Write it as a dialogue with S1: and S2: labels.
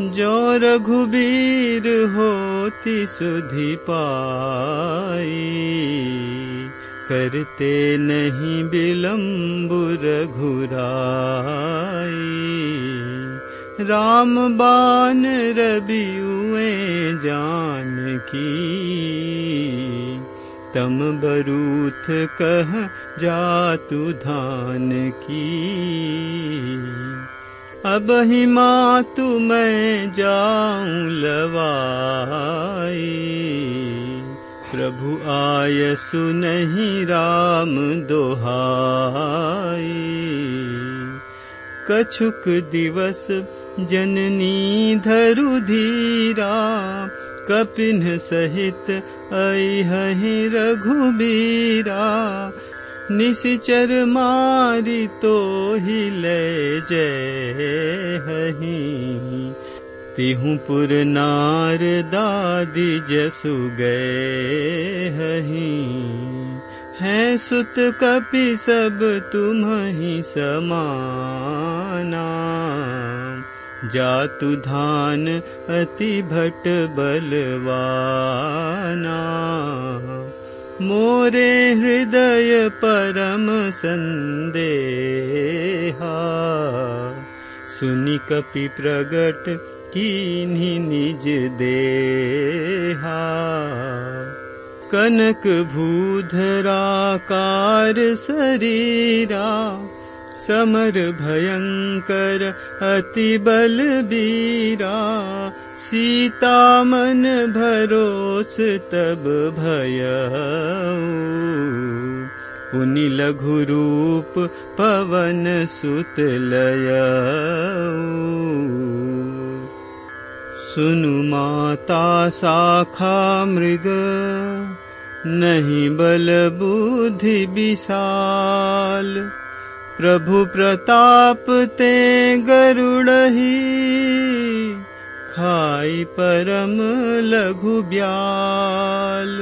S1: जो रघुबीर होती सुधि पाई करते नहीं बिलम्बु रघुराई। राम बान रबियुए जान की तम बरूथ कह जातु धान की अब ही मातु मैं जाऊं लवाई। प्रभु आय सुनहि राम दोहाई। कछुक दिवस जननी धरु धीरा कपिन सहित ऐहि रघुबीरा निशिचर मारी तो ही ले जय हही तिहु पुर नार दादी जसु गए हही है सुत कपि सब तुम ही समाना जातु धान अति भट बलवाना मोरे हृदय परम सन्देहा सुनि कपि प्रगट कीन्हि निज देहा। कनक भूधराकार शरीरा समर भयंकर अति बलबीरा। सीता मन भरोस तब भय पुनि लघु रूप पवन सुत लय सुनु माता शाखा मृग नहीं बल बुद्धि विशाल। प्रभु प्रताप ते गरुडहि परम लघु ब्याल